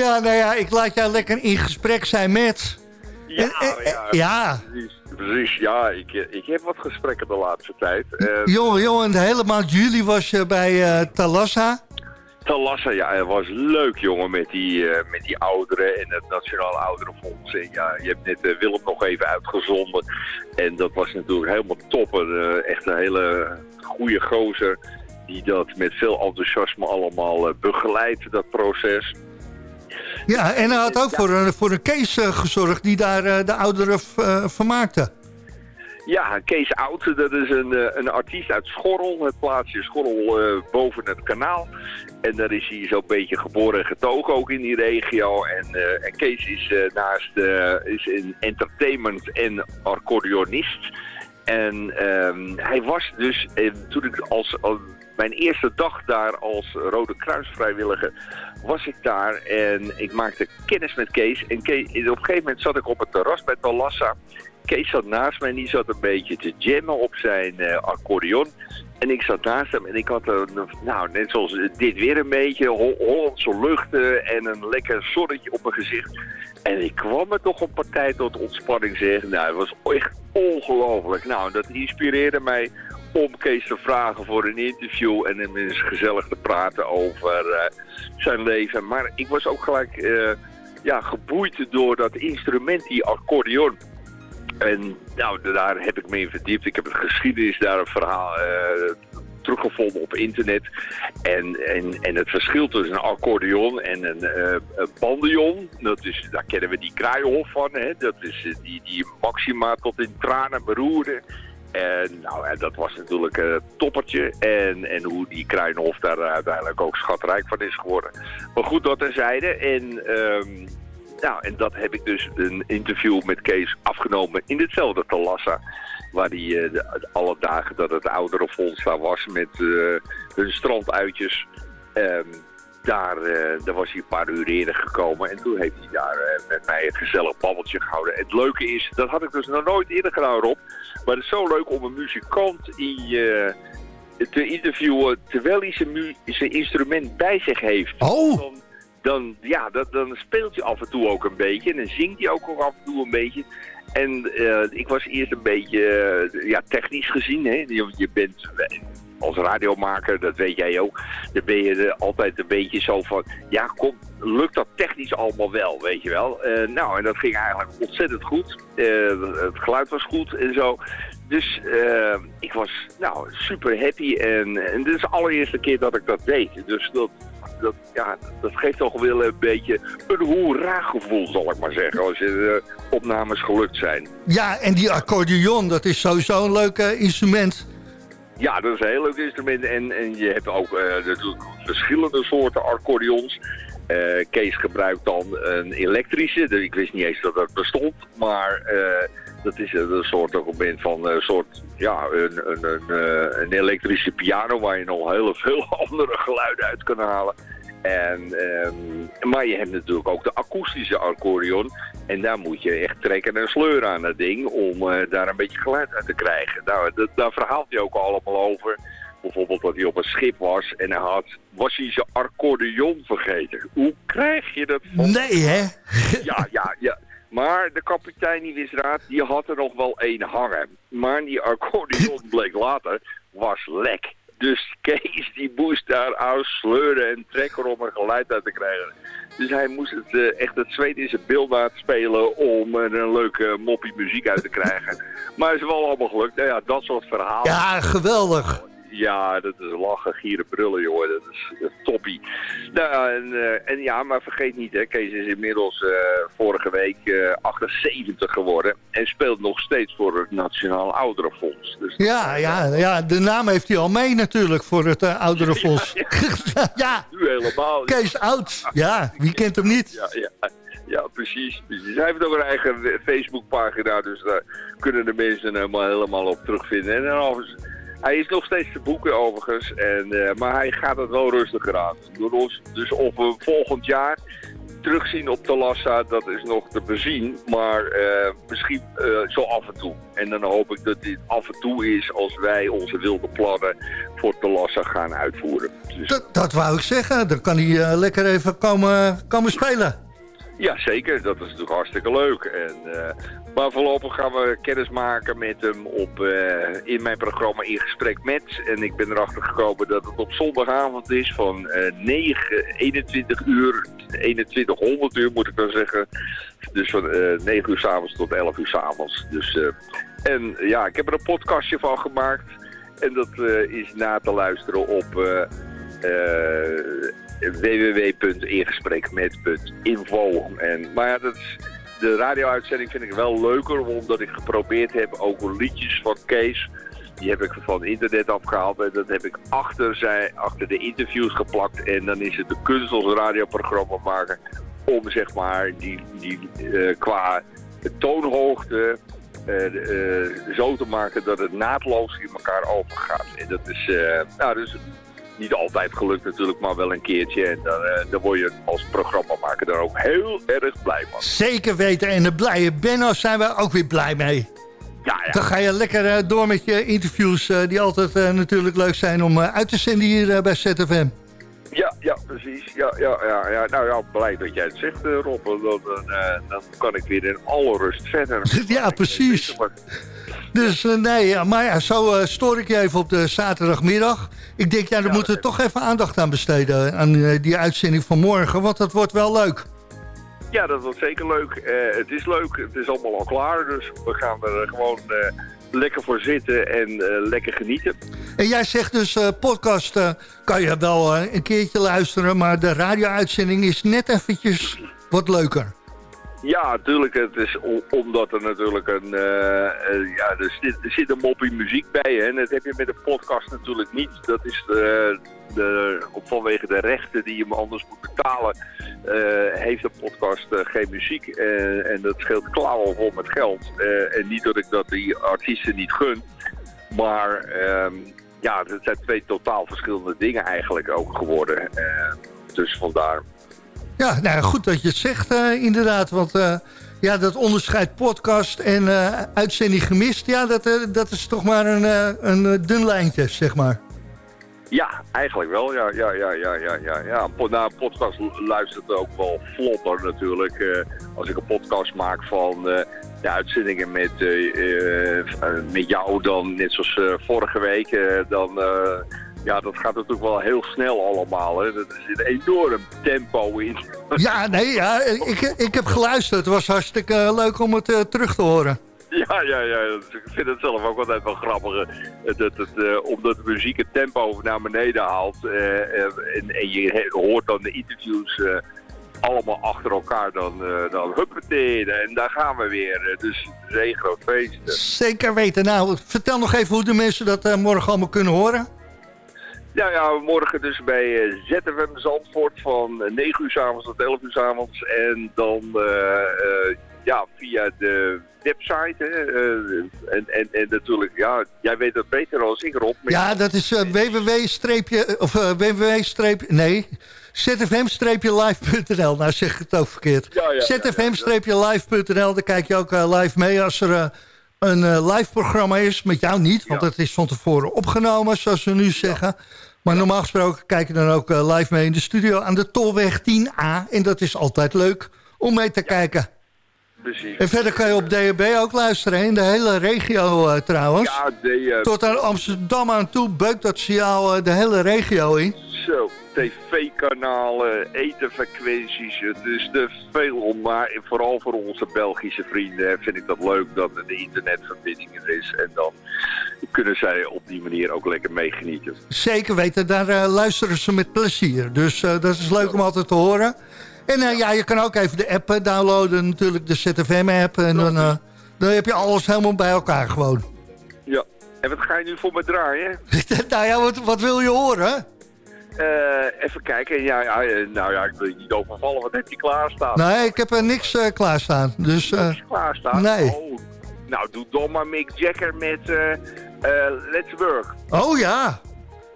ja, nou ja, ik laat jou lekker in gesprek zijn met... Ja, ja, ja. Precies, precies, ja. Ik, ik heb wat gesprekken de laatste tijd. Uh, jongen, jongen, de hele maand juli was je bij uh, Talassa. Talassa, ja, het was leuk, jongen, met die, uh, met die ouderen en het Nationale Ouderenfonds. En ja, je hebt net uh, Willem nog even uitgezonden. En dat was natuurlijk helemaal top. Echt een hele goede gozer die dat met veel enthousiasme allemaal begeleidt, dat proces. Ja, en hij had ook voor een, voor een Kees gezorgd die daar de ouderen vermaakte. Ja, Kees Oud, dat is een, een artiest uit Schorrel, het plaatsje Schorrel uh, boven het kanaal. En daar is hij zo'n beetje geboren en getogen ook in die regio. En, uh, en Kees is uh, naast is in entertainment en accordeonist. En um, hij was dus, toen ik als, als, mijn eerste dag daar als Rode Kruis vrijwilliger, was ik daar en ik maakte kennis met Kees. En Kees, op een gegeven moment zat ik op het terras bij Talassa. Kees zat naast mij en die zat een beetje te jammen op zijn uh, accordeon. En ik zat naast hem en ik had een, nou, net zoals dit weer een beetje, Hol Hollandse luchten en een lekker zonnetje op mijn gezicht. En ik kwam er toch een partij tot ontspanning zeggen. Nou, het was echt ongelooflijk. Nou, dat inspireerde mij om Kees te vragen voor een interview en hem eens gezellig te praten over uh, zijn leven. Maar ik was ook gelijk uh, ja, geboeid door dat instrument, die accordeon. En nou, daar heb ik me in verdiept. Ik heb een geschiedenis daar een verhaal uh, teruggevonden op internet. En, en, en het verschil tussen een accordeon en een, uh, dat is, daar kennen we die kraaienhof van. Hè? Dat is die, die maxima tot in tranen beroerde. En nou, dat was natuurlijk een toppertje. En, en hoe die Kruinhof daar uiteindelijk ook schatrijk van is geworden. Maar goed, dat terzijde. En, ehm, nou, en dat heb ik dus een interview met Kees afgenomen in hetzelfde Talassa. Waar die eh, alle dagen dat het oudere fonds daar was met eh, hun stranduitjes. Ehm, daar, eh, daar was hij een paar uur eerder gekomen. En toen heeft hij daar eh, met mij een gezellig babbeltje gehouden. En het leuke is, dat had ik dus nog nooit eerder gedaan, Rob. Maar het is zo leuk om een muzikant in je te interviewen terwijl hij zijn, instrument bij zich heeft. Oh. Dan, dan, ja, dat, dan speelt hij af en toe ook een beetje. En dan zingt hij ook af en toe een beetje. En eh, ik was eerst een beetje eh, ja, technisch gezien. Hè? Je, bent eh, als radiomaker, dat weet jij ook, dan ben je er altijd een beetje zo van, ja, lukt dat technisch allemaal wel, weet je wel. Eh, nou, en dat ging eigenlijk ontzettend goed. Eh, het geluid was goed en zo. Dus eh, ik was nou, super happy en, dit is de allereerste keer dat ik dat deed. Dus dat, dat, ja, dat geeft toch wel een beetje een hoera-gevoel, zal ik maar zeggen, als je opnames gelukt zijn. Ja, en die accordeon, dat is sowieso een leuk instrument. Ja, dat is een heel leuk instrument. En, en je hebt ook eh, verschillende soorten accordeons. Eh, Kees gebruikt dan een elektrische. Ik wist niet eens dat dat bestond. Maar eh, dat is een soort document van een soort, ja, een, een, een, een elektrische piano waar je nog heel veel andere geluiden uit kan halen. En, ehm, maar je hebt natuurlijk ook de akoestische accordeon. En daar moet je echt trekken en sleuren aan dat ding om eh, daar een beetje geluid uit te krijgen. Nou, dat, daar verhaalt hij ook allemaal over. Bijvoorbeeld dat hij op een schip was en hij had, was hij zijn accordeon vergeten. Hoe krijg je dat van Nee, hè? ja, ja, ja. Maar de kapitein die wist raad, die had er nog wel één hangen. Maar die accordeon bleek later, was lek. Dus Kees die moest daar aan sleuren en trekken om er geluid uit te krijgen. Dus hij moest het, eh, echt het zweet in zijn beeld spelen om een leuke moppie muziek uit te krijgen. Maar het is wel allemaal gelukt. Nou ja, dat soort verhalen. Ja, geweldig. Ja, dat is lachen, gieren, brullen, joh. Dat is, dat is toppie. Nou, en, eh, en ja, maar vergeet niet, hè, Kees is inmiddels eh, vorige week eh 78 geworden. En speelt nog steeds voor het Nationaal Ouderenfonds. Dus Ja, ja, ja, de naam heeft hij al mee natuurlijk voor het uh, ouderenfonds. ja, nu helemaal. Kees Oud. Ja, wie kent hem niet? Ja, ja. Ja, precies, precies. Hij heeft ook een eigen Facebookpagina, dus daar kunnen de mensen hem helemaal op terugvinden. En dan hij is nog steeds te boeken overigens, en, eh, maar hij gaat het wel rustiger aan. Dus, dus of we volgend jaar terugzien op Talassa, dat is nog te bezien. Maar eh, misschien eh, zo af en toe. En dan hoop ik dat dit af en toe is als wij onze wilde plannen voor Talassa gaan uitvoeren. Dus, Dat, dat wou ik zeggen. Dan kan hij lekker even komen, komen spelen. ja, zeker. Dat is natuurlijk hartstikke leuk. En, maar voorlopig gaan we kennis maken met hem op, eh, in mijn programma In Gesprek Met. En ik ben erachter gekomen dat het op zondagavond is van eh 9, 21 uur, 2100 uur moet ik dan zeggen. Dus van eh 9 uur s'avonds tot 11 uur s'avonds. Dus, eh, en ja, ik heb er een podcastje van gemaakt. En dat eh, is na te luisteren op eh, eh, www.ingespreekmet.info. En, maar ja, dat is, de radio-uitzending vind ik wel leuker, omdat ik geprobeerd heb ook liedjes van Kees. Die heb ik van internet afgehaald en dat heb ik achter, zij, achter de interviews geplakt. En dan is het de kunst als radioprogramma maken om zeg maar die, die eh, qua toonhoogte eh, eh, zo te maken dat het naadloos in elkaar overgaat. En dat is, nou, dus niet altijd gelukt natuurlijk, maar wel een keertje. En dan, eh, dan word je als programmamaker daar ook heel erg blij van. Zeker weten. En de blije Benno zijn we ook weer blij mee. Ja, ja. Dan ga je lekker eh, door met je interviews... eh, die altijd natuurlijk leuk zijn om uit te zenden hier bij ZFM. Ja, ja, precies. Ja, ja, ja, ja. Nou ja, blij dat jij het zegt, Rob. Dan, dan, dan kan ik weer in alle rust verder. Ja, precies. Dus eh, nee, maar ja, zo eh, stoor ik je even op de zaterdagmiddag. Ik denk, ja, daar Ja, moeten we toch even aandacht aan besteden... aan eh, die uitzending van morgen, want dat wordt wel leuk. Ja, dat wordt zeker leuk. Het is leuk, het is allemaal al klaar. Dus we gaan er gewoon lekker voor zitten en lekker genieten. En jij zegt dus, eh, podcast kan je wel een keertje luisteren... maar de radio-uitzending is net eventjes wat leuker. Ja, natuurlijk. Het is omdat er natuurlijk een, uh, ja, er zit, er zit een moppie muziek bij. Hè? En dat heb je met een podcast natuurlijk niet. Dat is de, de, vanwege de rechten die je me anders moet betalen, uh, heeft een podcast geen muziek. en dat scheelt klauwen vol met geld. en niet dat ik dat die artiesten niet gun. Maar ehm, ja, het zijn twee totaal verschillende dingen eigenlijk ook geworden. dus vandaar. Ja, nou goed dat je het zegt uh, inderdaad. Want uh, ja, dat onderscheid podcast en uh, uitzending gemist... ja, dat, dat is toch maar een, een dun lijntje, zeg maar. Ja, eigenlijk wel. Ja, ja, ja, ja, ja, ja. Naar een podcast luistert ook wel vlotter natuurlijk. als ik een podcast maak van de uitzendingen met, met jou dan, net zoals vorige week... dan ja, dat gaat natuurlijk wel heel snel allemaal. Hè. Er zit een enorm tempo in. Ja, nee, ja, ik, ik heb geluisterd. Het was hartstikke eh, leuk om het uh, terug te horen. Ja, ja, ja. Ik vind het zelf ook altijd wel grappig. Dat het, uh, omdat de muziek het tempo naar beneden haalt. en, en, je hoort dan de interviews allemaal achter elkaar. Dan, dan huppatee. En daar gaan we weer. dus het is één groot feest. Zeker weten. Nou, vertel nog even hoe de mensen dat morgen allemaal kunnen horen. Ja, ja, morgen dus bij uh, ZFM Zandvoort van 9 eh, uur s avonds tot 11 uur s avonds. En dan uh, ja, via de website. Hè, en, en, en natuurlijk, ja, jij weet dat beter als ik Rob. Ja, dat is www of www nee, zfm-live.nl. Nou zeg ik het ook verkeerd. Ja, ja, zfm-live.nl, daar kijk je ook live mee als er een live programma is. Met jou niet, want het is van tevoren opgenomen, zoals we nu zeggen. Maar normaal gesproken kijk je dan ook uh, live mee in de studio aan de Tolweg 10A. En dat is altijd leuk om mee te kijken. Precies. En verder kan je op DHB ook luisteren, in de hele regio uh, trouwens. Ja, de, Tot aan Amsterdam aan toe beukt dat signaal uh, de hele regio in. Zo, tv-kanalen, etenfrequenties, het is te veel. Maar vooral voor onze Belgische vrienden vind ik dat leuk dat er de internetverbinding er is. En dan kunnen zij op die manier ook lekker meegenieten. Zeker weten, daar uh, luisteren ze met plezier. Dus uh, dat is leuk om altijd te horen. En uh, ja, je kan ook even de app downloaden, natuurlijk de ZFM-app. En dan, dan heb je alles helemaal bij elkaar gewoon. Ja, en wat ga je nu voor me draaien? nou ja, wat, wat wil je horen? even kijken. Ja, ja, nou ja, ik wil je niet overvallen. Wat heb je klaarstaan? Nee, ik heb er niks uh, klaarstaan. Dus, niks klaarstaan? Nee. Oh, nou, doe dan maar Mick Jagger met Let's Work. Oh ja,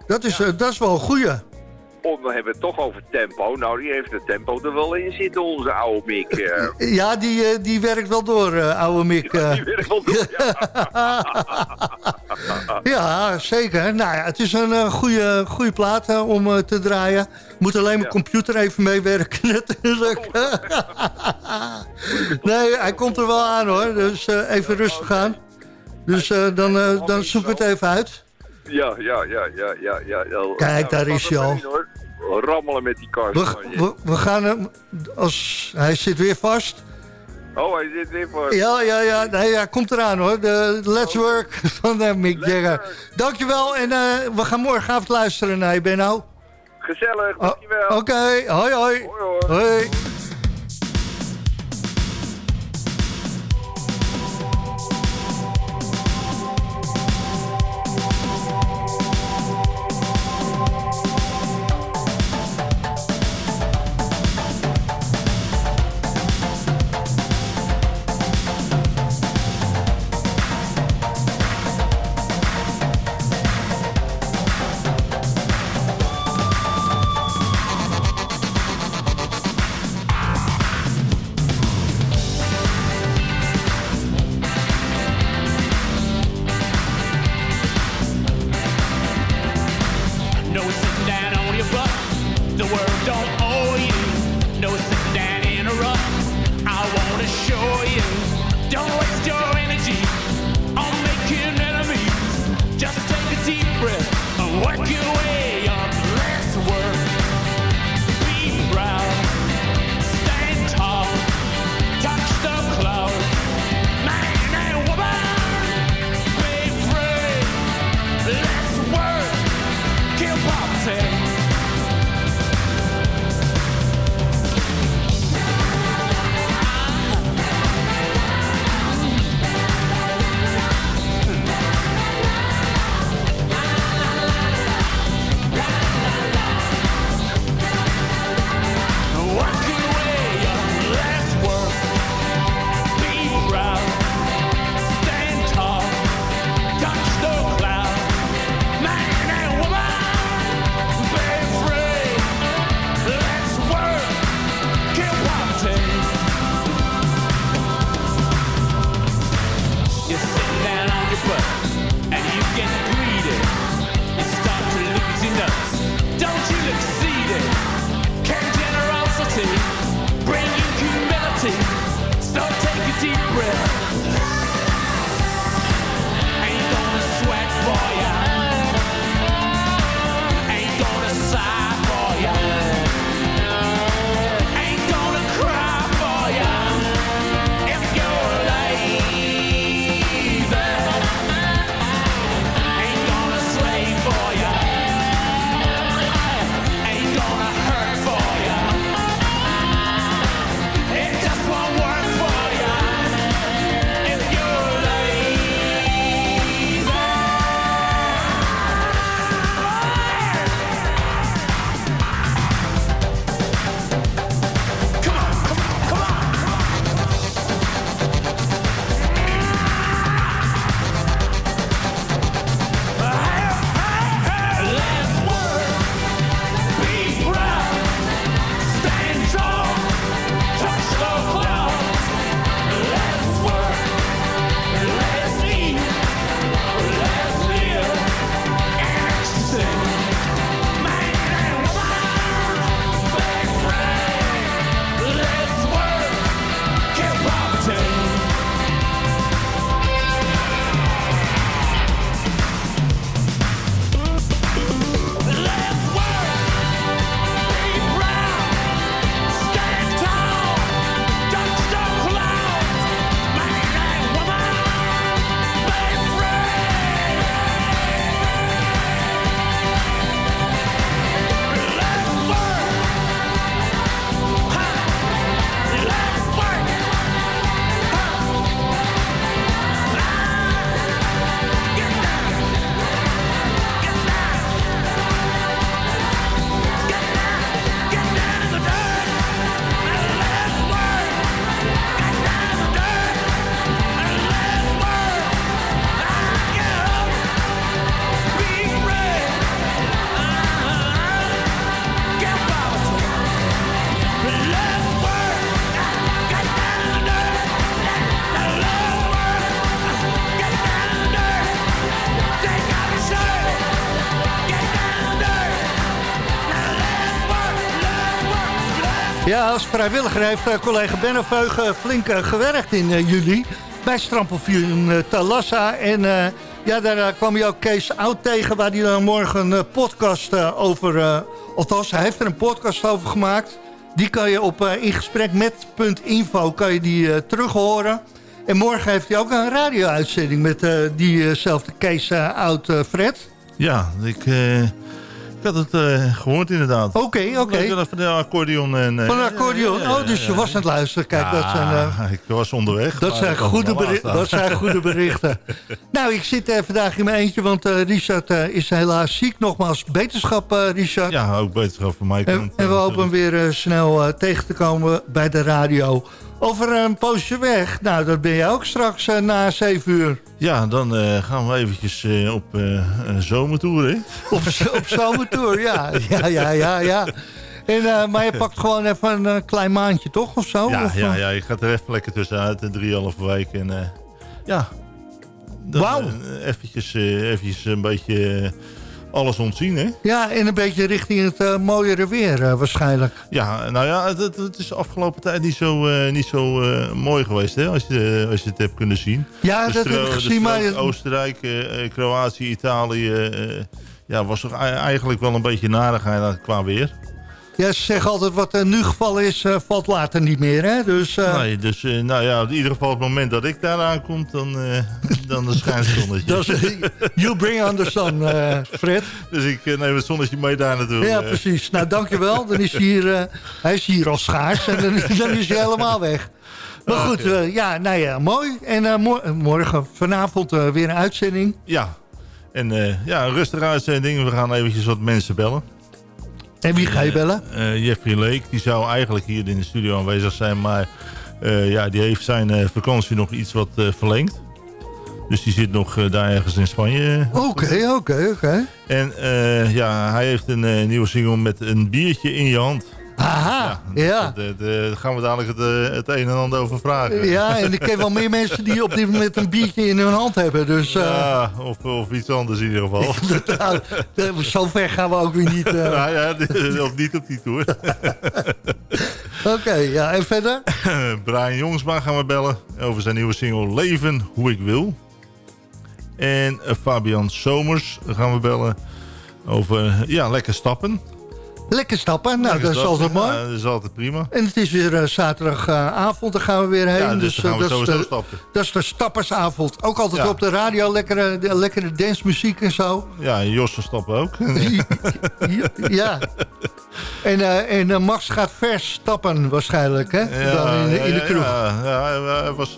dat is, ja. uh, dat is wel een goeie. Oh, we hebben het toch over tempo. Nou, die heeft het tempo er wel in zitten, onze oude Mick. ja, die, die werkt wel door, oude Mick. Ja, die werkt wel door, ja. ja, zeker. Nou ja, het is een goede, goede plaat om te draaien. Moet alleen mijn computer even meewerken natuurlijk. nee, hij komt er wel aan hoor. Dus uh, even rustig aan. Dus uh, dan, uh, dan zoek het even uit. Ja, ja, ja, ja, ja. ja. Kijk, daar is hij al. Rammelen met die kar. We, we, we, gaan hem... Als, hij zit weer vast. Oh, hij zit weer vast. Ja, ja, ja. Nee, ja komt eraan hoor. De Let's Work van uh, Mick Jagger. Dankjewel. En we gaan morgenavond luisteren naar je, Benno. Gezellig, dankjewel. Oké, okay. hoi, hoi. Hoi, hoi. hoi. Als vrijwilliger heeft uh, collega Benneveugen flink uh, gewerkt in uh, juli. Bij Strampelvuur Talassa. En ja, daar kwam je ook Kees Oud tegen... waar hij dan morgen een podcast over... althans, hij heeft er een podcast over gemaakt. Die kan je op ingesprek met.info kan je die terug horen. En morgen heeft hij ook een radio-uitzending... met diezelfde Kees Oud Fred. Ja, ik... Ik had het uh, gehoord inderdaad. Oké, oké. Okay. Van de accordeon. En, uh, van de accordeon. oh, dus je was aan het luisteren. Kijk, dat zijn... Uh, ik was onderweg. Dat, zijn goede, berichten, dat zijn goede berichten. nou, ik zit vandaag in mijn eentje, want Richard is helaas ziek. Nogmaals, beterschap, Richard. Ja, ook beterschap voor mij. En, en we hopen weer snel tegen te komen bij de radio. Over een poosje weg. Nou, dat ben je ook straks na 7 uur. Ja, dan uh, gaan we eventjes uh, op zomertour, hè? Op, op zomertour, ja. Ja, ja, ja, ja. En, maar je pakt gewoon even een klein maandje, toch? Of zo? Ja, of, ja, ja, je gaat er even lekker tussenuit. Een drieënhalve week. En ja, Wauw. eventjes, eventjes een beetje alles ontzien, hè? Ja, en een beetje richting het uh, mooiere weer uh, waarschijnlijk. Ja, nou ja, het, het is de afgelopen tijd niet zo, uh, niet zo mooi geweest, hè? Als je, als je het hebt kunnen zien. Ja, dat heb ik gezien. Maar... Oostenrijk, Kroatië, Italië... ja, was toch eigenlijk wel een beetje narigheid qua weer. Ja, ze zeggen altijd wat er nu gevallen is, uh, valt later niet meer. Hè? Dus, uh... Nee, dus uh, nou ja, in ieder geval het moment dat ik daar aankom, dan, dan de schijnt zonnetje. you bring on the sun, Fred. Dus ik neem het zonnetje mee daar naartoe. Ja, precies. Nou, dankjewel. Dan is hij hier, hij is hier al schaars en dan, dan is hij helemaal weg. Maar goed, ja, nou ja, mooi. En morgen, vanavond weer een uitzending. Ja, en ja, een rustige uitzending. We gaan eventjes wat mensen bellen. En wie ga je bellen? Uh, Jeffrey Lake, die zou eigenlijk hier in de studio aanwezig zijn. Maar uh, ja, die heeft zijn uh, vakantie nog iets wat verlengd. Dus die zit nog daar ergens in Spanje. Oké, oké, oké. En ja, hij heeft een nieuwe single met een biertje in je hand. Aha, ja. Daar gaan we dadelijk het, eh, het een en ander over vragen. Ja, en ik ken wel meer mensen die op dit moment een biertje in hun hand hebben. Dus, Ja, eh, of, of iets anders in ieder geval. nou, zo ver gaan we ook weer niet. Uh... Ja, ja, of niet op die tour. Oké, ja, en verder? Brian Jongsma gaan we bellen over zijn nieuwe single Leven Hoe Ik Wil. En Fabian Somers gaan we bellen over ja, lekker stappen. Lekker stappen. Nou, dat is altijd mooi. Ja, dat is altijd prima. En het is weer uh, zaterdagavond, daar gaan we weer heen. Ja, dus, dus we dat, is de, dat is de stappersavond. Ook altijd op de radio, lekkere, de, lekkere dansmuziek en zo. Ja, Jos stappen ook. ja. En, uh, en Max gaat vers stappen waarschijnlijk, hè? Ja, Dan in, in de kroeg. Ja, hij was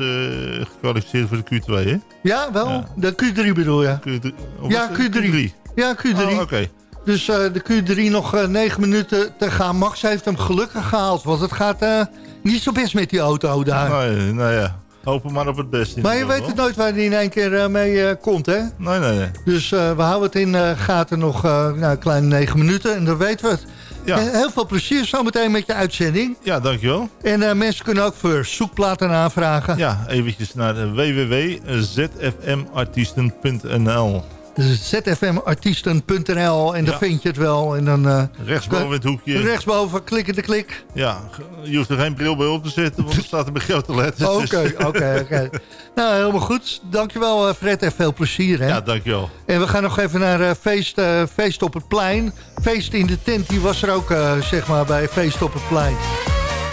gekwalificeerd voor de Q2, hè? Ja, wel? De Q3 bedoel je? Q3. Ja, Q3. Q3. Ja, Q3. Oh, oké. Dus uh, de Q3 nog uh, negen minuten te gaan. Max heeft hem gelukkig gehaald. Want het gaat uh, niet zo best met die auto daar. Nee, nou ja. Hopen maar op het beste. Maar je weet het nooit waar hij in één keer mee komt, hè? Nee, nee, nee. Dus we houden het in gaten nog nou, een kleine negen minuten. En dan weten we het. Ja. Heel veel plezier zometeen met je uitzending. Ja, dankjewel. En mensen kunnen ook voor zoekplaten aanvragen. Ja, eventjes naar www.zfmartiesten.nl zfmartiesten.nl en dan vind je het wel. En dan, uh, rechtsboven het hoekje. Rechtsboven, klikken de klik. Ja, je hoeft er geen bril bij op te zetten, want er staat er met grote letters. Oké, oké, oké. Nou, helemaal goed. Dankjewel eh, Fred en veel plezier. Hè? Ja, dankjewel. En we gaan nog even naar uh, feest, uh, feest op het Plein. Feest in de tent, die was er ook zeg maar bij Feest op het Plein.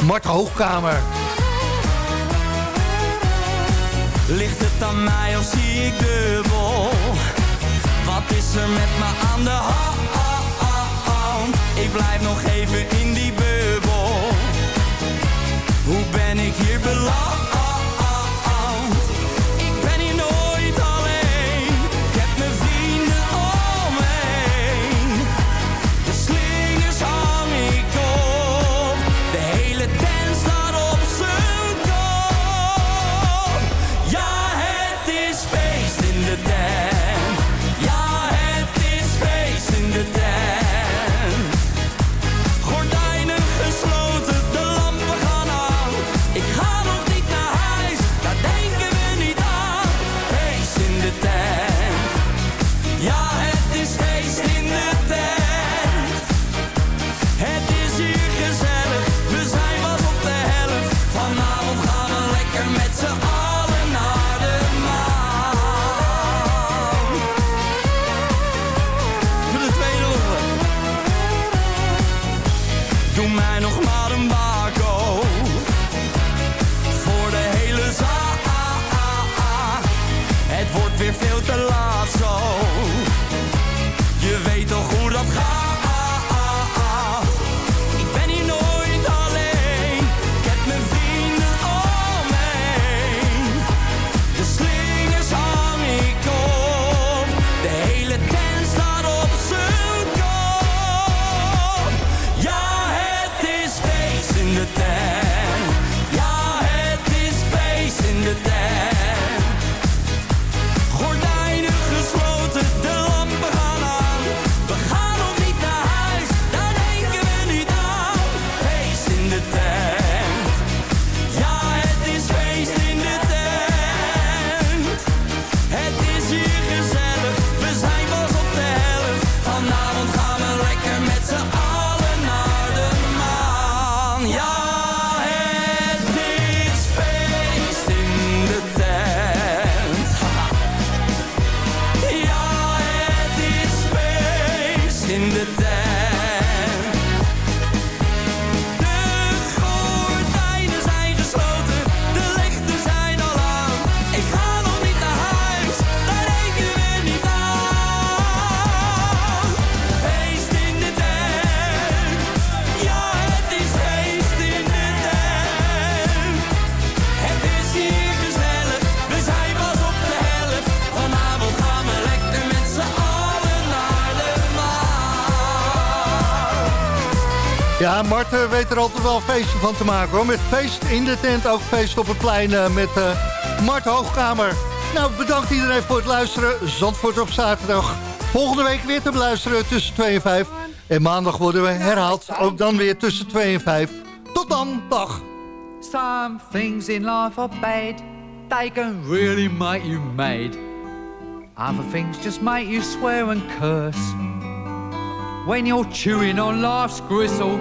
Mart Hoogkamer. Ligt het aan mij of zie ik dubbel? Eh, weet er altijd wel een feestje van te maken hoor. Met feest in de tent, ook feest op het plein eh, met eh, Mart Hoogkamer. Nou, bedankt iedereen voor het luisteren. Zandvoort op zaterdag. Volgende week weer te beluisteren tussen 2 en 5. En maandag worden we herhaald, ook dan weer tussen 2 en 5. Tot dan, dag. Some things in life are bad. They can really make you mad. Other things just make you swear and curse. When you're chewing on life's gristle,